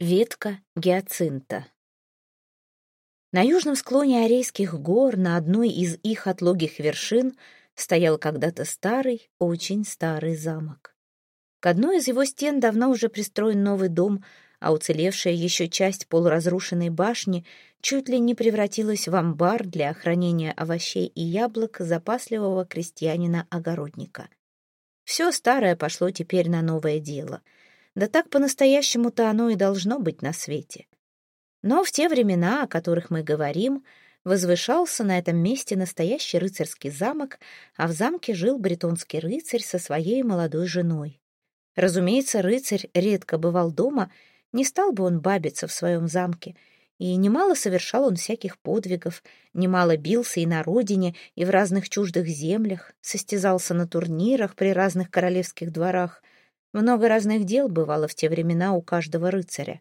Ветка гиацинта. На южном склоне Арейских гор, на одной из их отлогих вершин, стоял когда-то старый, очень старый замок. К одной из его стен давно уже пристроен новый дом, а уцелевшая еще часть полуразрушенной башни чуть ли не превратилась в амбар для хранения овощей и яблок запасливого крестьянина-огородника. Все старое пошло теперь на новое дело — да так по-настоящему-то оно и должно быть на свете. Но в те времена, о которых мы говорим, возвышался на этом месте настоящий рыцарский замок, а в замке жил бретонский рыцарь со своей молодой женой. Разумеется, рыцарь редко бывал дома, не стал бы он бабиться в своем замке, и немало совершал он всяких подвигов, немало бился и на родине, и в разных чуждых землях, состязался на турнирах при разных королевских дворах, много разных дел бывало в те времена у каждого рыцаря.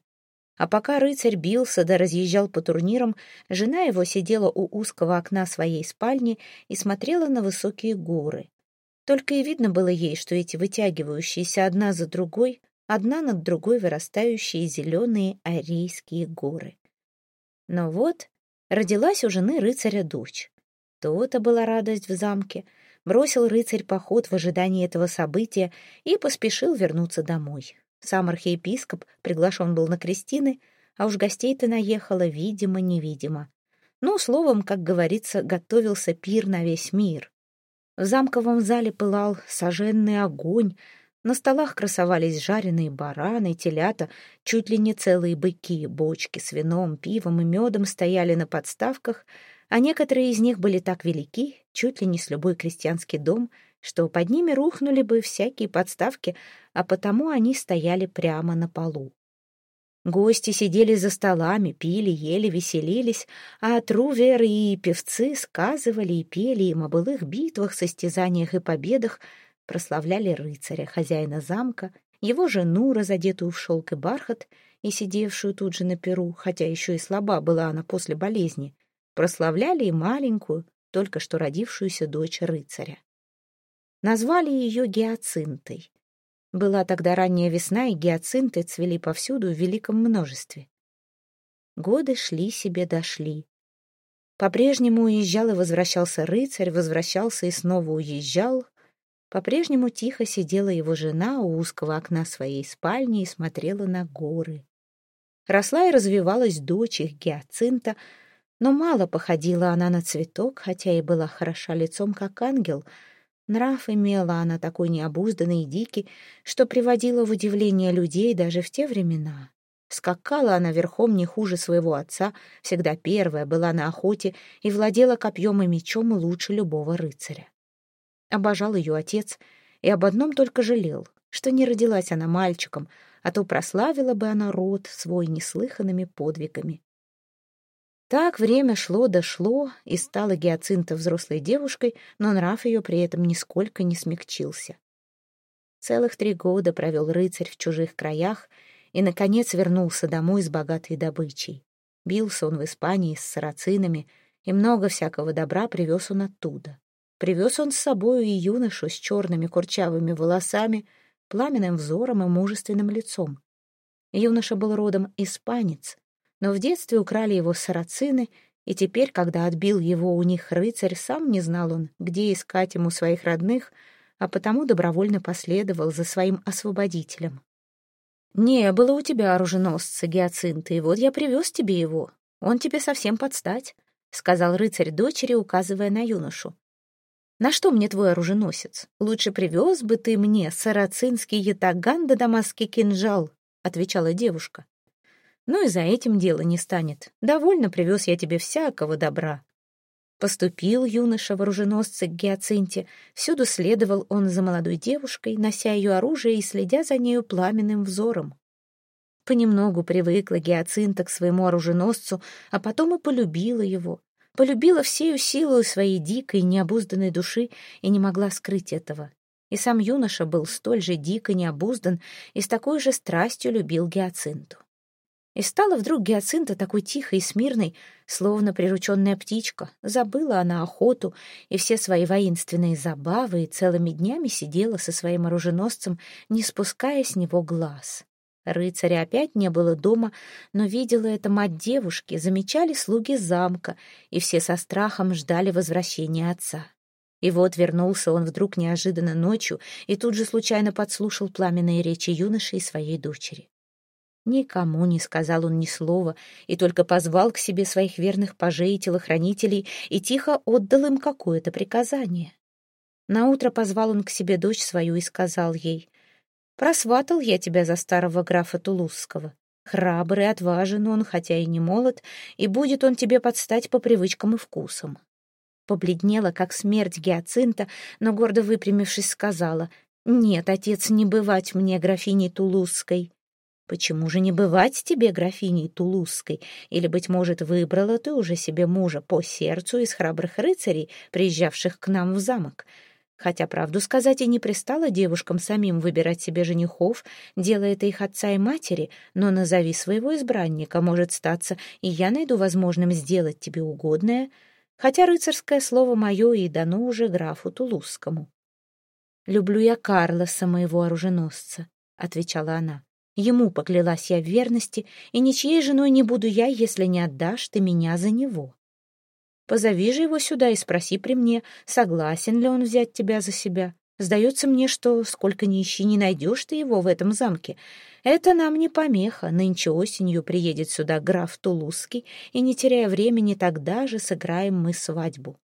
А пока рыцарь бился да разъезжал по турнирам, жена его сидела у узкого окна своей спальни и смотрела на высокие горы. Только и видно было ей, что эти вытягивающиеся одна за другой, одна над другой вырастающие зеленые арийские горы. Но вот родилась у жены рыцаря дочь. То-то была радость в замке — бросил рыцарь поход в ожидании этого события и поспешил вернуться домой. Сам архиепископ приглашен был на крестины, а уж гостей-то наехало видимо-невидимо. Ну, словом, как говорится, готовился пир на весь мир. В замковом зале пылал соженный огонь, на столах красовались жареные бараны, телята, чуть ли не целые быки, бочки с вином, пивом и медом стояли на подставках — а некоторые из них были так велики, чуть ли не с любой крестьянский дом, что под ними рухнули бы всякие подставки, а потому они стояли прямо на полу. Гости сидели за столами, пили, ели, веселились, а труверы и певцы сказывали и пели им о былых битвах, состязаниях и победах, прославляли рыцаря, хозяина замка, его жену, разодетую в шелк и бархат, и сидевшую тут же на перу, хотя еще и слаба была она после болезни, прославляли и маленькую, только что родившуюся дочь рыцаря. Назвали ее гиацинтой. Была тогда ранняя весна, и гиацинты цвели повсюду в великом множестве. Годы шли себе дошли. По-прежнему уезжал и возвращался рыцарь, возвращался и снова уезжал. По-прежнему тихо сидела его жена у узкого окна своей спальни и смотрела на горы. Росла и развивалась дочь их Гиацинта, но мало походила она на цветок, хотя и была хороша лицом, как ангел. Нрав имела она такой необузданный и дикий, что приводила в удивление людей даже в те времена. Скакала она верхом не хуже своего отца, всегда первая, была на охоте и владела копьем и мечом лучше любого рыцаря. Обожал ее отец и об одном только жалел, что не родилась она мальчиком, а то прославила бы она род свой неслыханными подвигами. Так время шло дошло, и стала Гиацинта взрослой девушкой, но нрав ее при этом нисколько не смягчился. Целых три года провел рыцарь в чужих краях и, наконец, вернулся домой с богатой добычей. Бился он в Испании с сарацинами, и много всякого добра привез он оттуда. Привез он с собою и юношу с черными курчавыми волосами, пламенным взором и мужественным лицом. Юноша был родом испанец, но в детстве украли его сарацины, и теперь, когда отбил его у них рыцарь, сам не знал он, где искать ему своих родных, а потому добровольно последовал за своим освободителем. «Не было у тебя оруженосца, Гиацинта, и вот я привез тебе его. Он тебе совсем подстать», — сказал рыцарь дочери, указывая на юношу. «На что мне твой оруженосец? Лучше привез бы ты мне сарацинский ятаган да дамасский кинжал», — отвечала девушка. Ну и за этим дело не станет. Довольно привез я тебе всякого добра. Поступил юноша вооруженосца к Гиацинте. Всюду следовал он за молодой девушкой, нося ее оружие и следя за нею пламенным взором. Понемногу привыкла Гиацинта к своему оруженосцу, а потом и полюбила его. Полюбила всею силою своей дикой, необузданной души и не могла скрыть этого. И сам юноша был столь же дико необуздан и с такой же страстью любил Гиацинту. И стала вдруг Гиацинта такой тихой и смирной, словно прирученная птичка. Забыла она охоту и все свои воинственные забавы и целыми днями сидела со своим оруженосцем, не спуская с него глаз. Рыцаря опять не было дома, но видела это мать девушки, замечали слуги замка, и все со страхом ждали возвращения отца. И вот вернулся он вдруг неожиданно ночью и тут же случайно подслушал пламенные речи юноши и своей дочери. Никому не сказал он ни слова и только позвал к себе своих верных пажей и телохранителей и тихо отдал им какое-то приказание. Наутро позвал он к себе дочь свою и сказал ей, «Просватал я тебя за старого графа Тулузского. Храбрый, отважен он, хотя и не молод, и будет он тебе подстать по привычкам и вкусам». Побледнела, как смерть Гиацинта, но, гордо выпрямившись, сказала, «Нет, отец, не бывать мне графиней Тулузской». Почему же не бывать тебе графиней Тулузской? Или, быть может, выбрала ты уже себе мужа по сердцу из храбрых рыцарей, приезжавших к нам в замок? Хотя, правду сказать, и не пристало девушкам самим выбирать себе женихов, делая это их отца и матери, но назови своего избранника, может статься, и я найду возможным сделать тебе угодное, хотя рыцарское слово мое и дано уже графу Тулузскому. «Люблю я Карлоса, моего оруженосца», — отвечала она. Ему поклялась я в верности, и ничьей женой не буду я, если не отдашь ты меня за него. Позови же его сюда и спроси при мне, согласен ли он взять тебя за себя. Сдается мне, что сколько ни ищи, не найдешь ты его в этом замке. Это нам не помеха. Нынче осенью приедет сюда граф Тулузский, и, не теряя времени, тогда же сыграем мы свадьбу.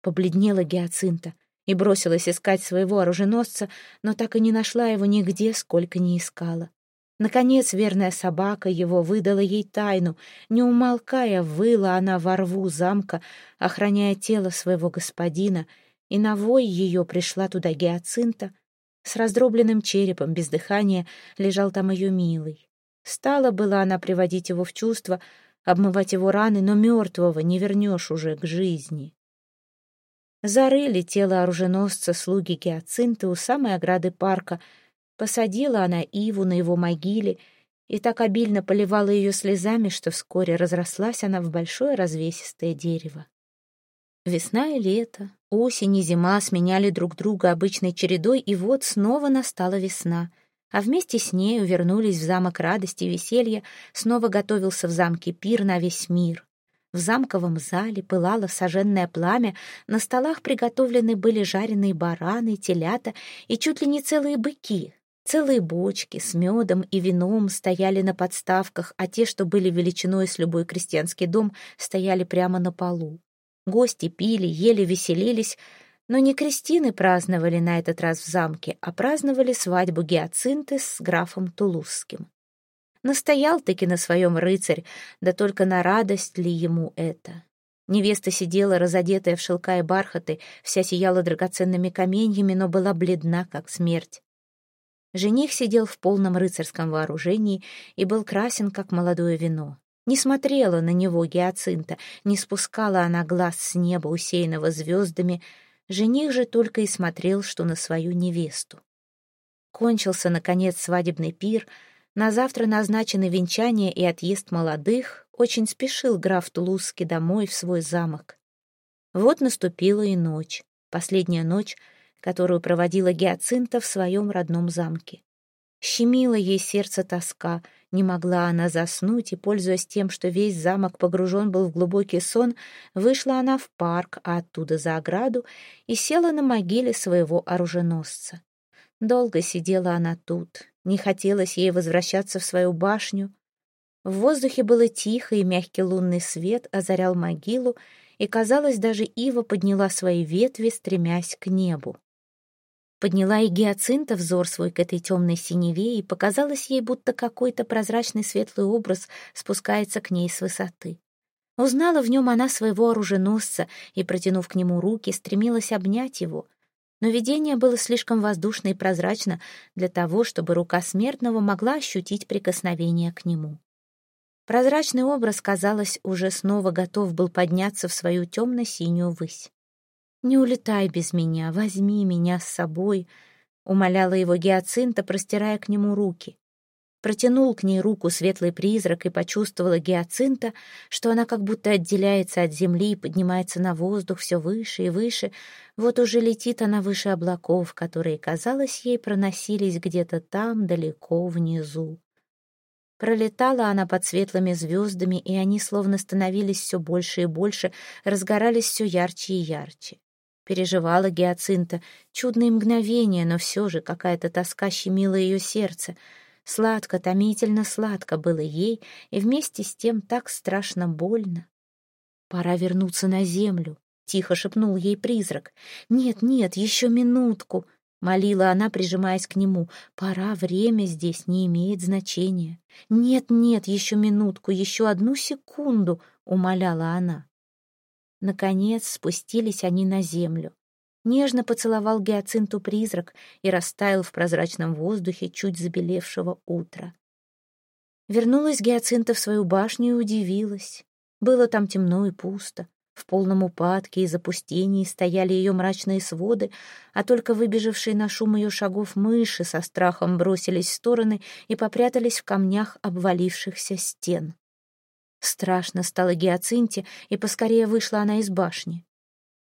Побледнела Гиацинта и бросилась искать своего оруженосца, но так и не нашла его нигде, сколько не искала. Наконец верная собака его выдала ей тайну. Не умолкая, выла она во рву замка, охраняя тело своего господина, и на вой ее пришла туда гиацинта. С раздробленным черепом, без дыхания, лежал там ее милый. Стала была она приводить его в чувство, обмывать его раны, но мертвого не вернешь уже к жизни. Зарыли тело оруженосца слуги гиацинты у самой ограды парка — Посадила она иву на его могиле и так обильно поливала ее слезами, что вскоре разрослась она в большое развесистое дерево. Весна и лето, осень и зима сменяли друг друга обычной чередой, и вот снова настала весна, а вместе с нею вернулись в замок радости и веселья, снова готовился в замке пир на весь мир. В замковом зале пылало соженное пламя, на столах приготовлены были жареные бараны, телята и чуть ли не целые быки, Целые бочки с медом и вином стояли на подставках, а те, что были величиной с любой крестьянский дом, стояли прямо на полу. Гости пили, ели, веселились, но не крестины праздновали на этот раз в замке, а праздновали свадьбу Гиацинты с графом Тулузским. Настоял-таки на своем рыцарь, да только на радость ли ему это? Невеста сидела, разодетая в шелка и бархаты, вся сияла драгоценными каменьями, но была бледна, как смерть. Жених сидел в полном рыцарском вооружении и был красен, как молодое вино. Не смотрела на него Гиацинта, не спускала она глаз с неба, усеянного звездами. Жених же только и смотрел, что на свою невесту. Кончился, наконец, свадебный пир. На завтра назначены венчание и отъезд молодых. Очень спешил граф Тулузский домой в свой замок. Вот наступила и ночь, последняя ночь — которую проводила Гиацинта в своем родном замке. Щемила ей сердце тоска, не могла она заснуть, и, пользуясь тем, что весь замок погружен был в глубокий сон, вышла она в парк, а оттуда за ограду, и села на могиле своего оруженосца. Долго сидела она тут, не хотелось ей возвращаться в свою башню. В воздухе было тихо, и мягкий лунный свет озарял могилу, и, казалось, даже ива подняла свои ветви, стремясь к небу. Подняла и гиацинта взор свой к этой темной синеве, и показалось ей, будто какой-то прозрачный светлый образ спускается к ней с высоты. Узнала в нем она своего оруженосца и, протянув к нему руки, стремилась обнять его. Но видение было слишком воздушно и прозрачно для того, чтобы рука смертного могла ощутить прикосновение к нему. Прозрачный образ, казалось, уже снова готов был подняться в свою темно-синюю высь. «Не улетай без меня, возьми меня с собой», — умоляла его Гиацинта, простирая к нему руки. Протянул к ней руку светлый призрак и почувствовала Гиацинта, что она как будто отделяется от земли и поднимается на воздух все выше и выше. Вот уже летит она выше облаков, которые, казалось ей, проносились где-то там, далеко внизу. Пролетала она под светлыми звездами, и они словно становились все больше и больше, разгорались все ярче и ярче. Переживала Гиацинта чудные мгновения, но все же какая-то тоска щемила ее сердце. Сладко, томительно сладко было ей, и вместе с тем так страшно больно. «Пора вернуться на землю», — тихо шепнул ей призрак. «Нет, нет, еще минутку», — молила она, прижимаясь к нему. «Пора, время здесь не имеет значения». «Нет, нет, еще минутку, еще одну секунду», — умоляла она. Наконец спустились они на землю. Нежно поцеловал гиацинту призрак и растаял в прозрачном воздухе чуть забелевшего утра. Вернулась гиацинта в свою башню и удивилась. Было там темно и пусто. В полном упадке и запустении стояли ее мрачные своды, а только выбежавшие на шум ее шагов мыши со страхом бросились в стороны и попрятались в камнях обвалившихся стен. Страшно стало Гиацинте, и поскорее вышла она из башни.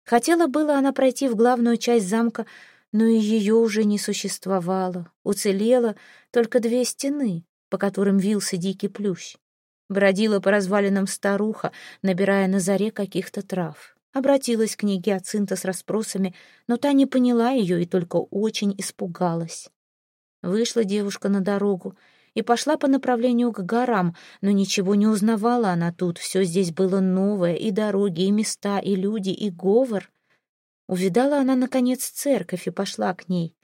Хотела было она пройти в главную часть замка, но и ее уже не существовало. Уцелело только две стены, по которым вился дикий плющ. Бродила по развалинам старуха, набирая на заре каких-то трав. Обратилась к ней Гиацинта с расспросами, но та не поняла ее и только очень испугалась. Вышла девушка на дорогу и пошла по направлению к горам, но ничего не узнавала она тут. Все здесь было новое, и дороги, и места, и люди, и говор. Увидала она, наконец, церковь и пошла к ней.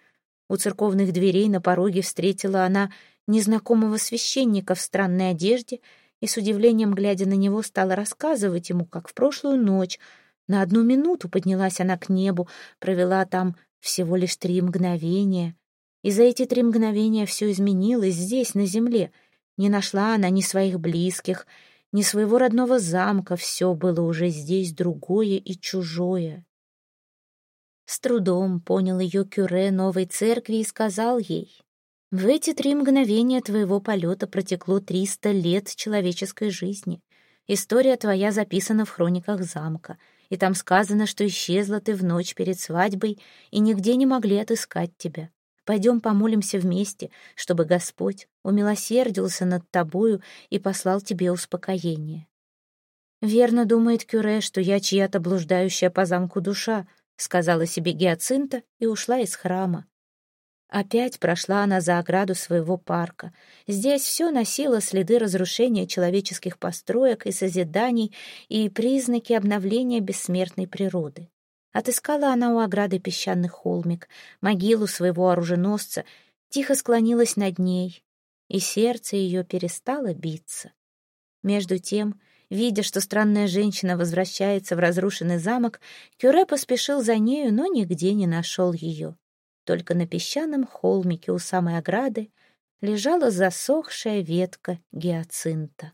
У церковных дверей на пороге встретила она незнакомого священника в странной одежде и с удивлением, глядя на него, стала рассказывать ему, как в прошлую ночь на одну минуту поднялась она к небу, провела там всего лишь три мгновения. И за эти три мгновения все изменилось здесь, на земле. Не нашла она ни своих близких, ни своего родного замка, все было уже здесь другое и чужое. С трудом понял ее кюре новой церкви и сказал ей, в эти три мгновения твоего полета протекло триста лет человеческой жизни. История твоя записана в хрониках замка, и там сказано, что исчезла ты в ночь перед свадьбой, и нигде не могли отыскать тебя. Пойдем помолимся вместе, чтобы Господь умилосердился над тобою и послал тебе успокоение. Верно думает Кюре, что я чья-то блуждающая по замку душа, сказала себе Гиацинта и ушла из храма. Опять прошла она за ограду своего парка. Здесь все носило следы разрушения человеческих построек и созиданий и признаки обновления бессмертной природы. Отыскала она у ограды песчаный холмик, могилу своего оруженосца, тихо склонилась над ней, и сердце ее перестало биться. Между тем, видя, что странная женщина возвращается в разрушенный замок, Кюре поспешил за нею, но нигде не нашел ее. Только на песчаном холмике у самой ограды лежала засохшая ветка гиацинта.